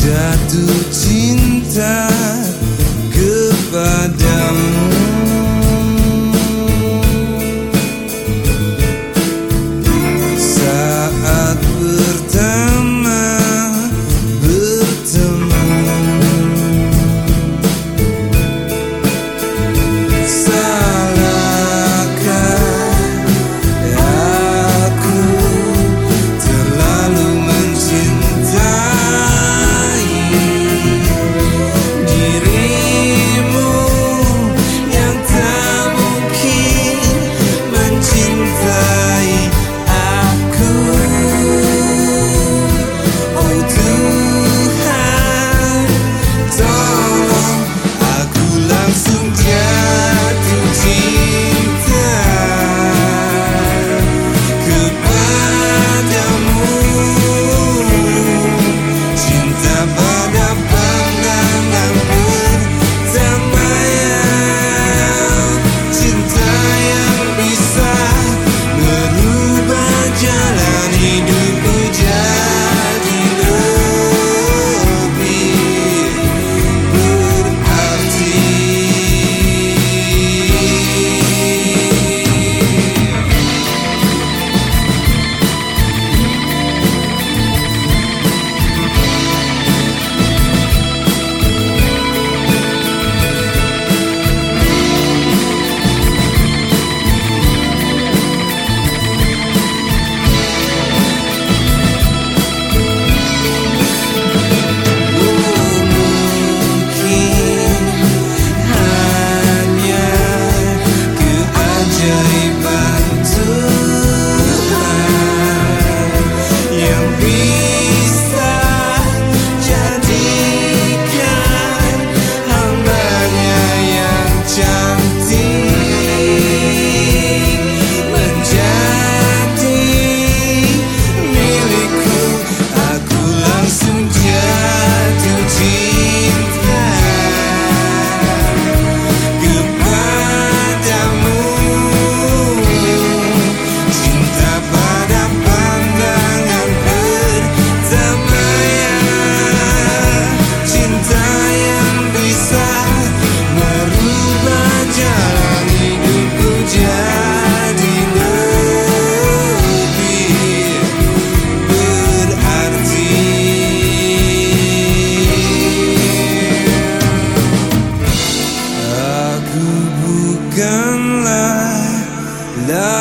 jatuh cinta.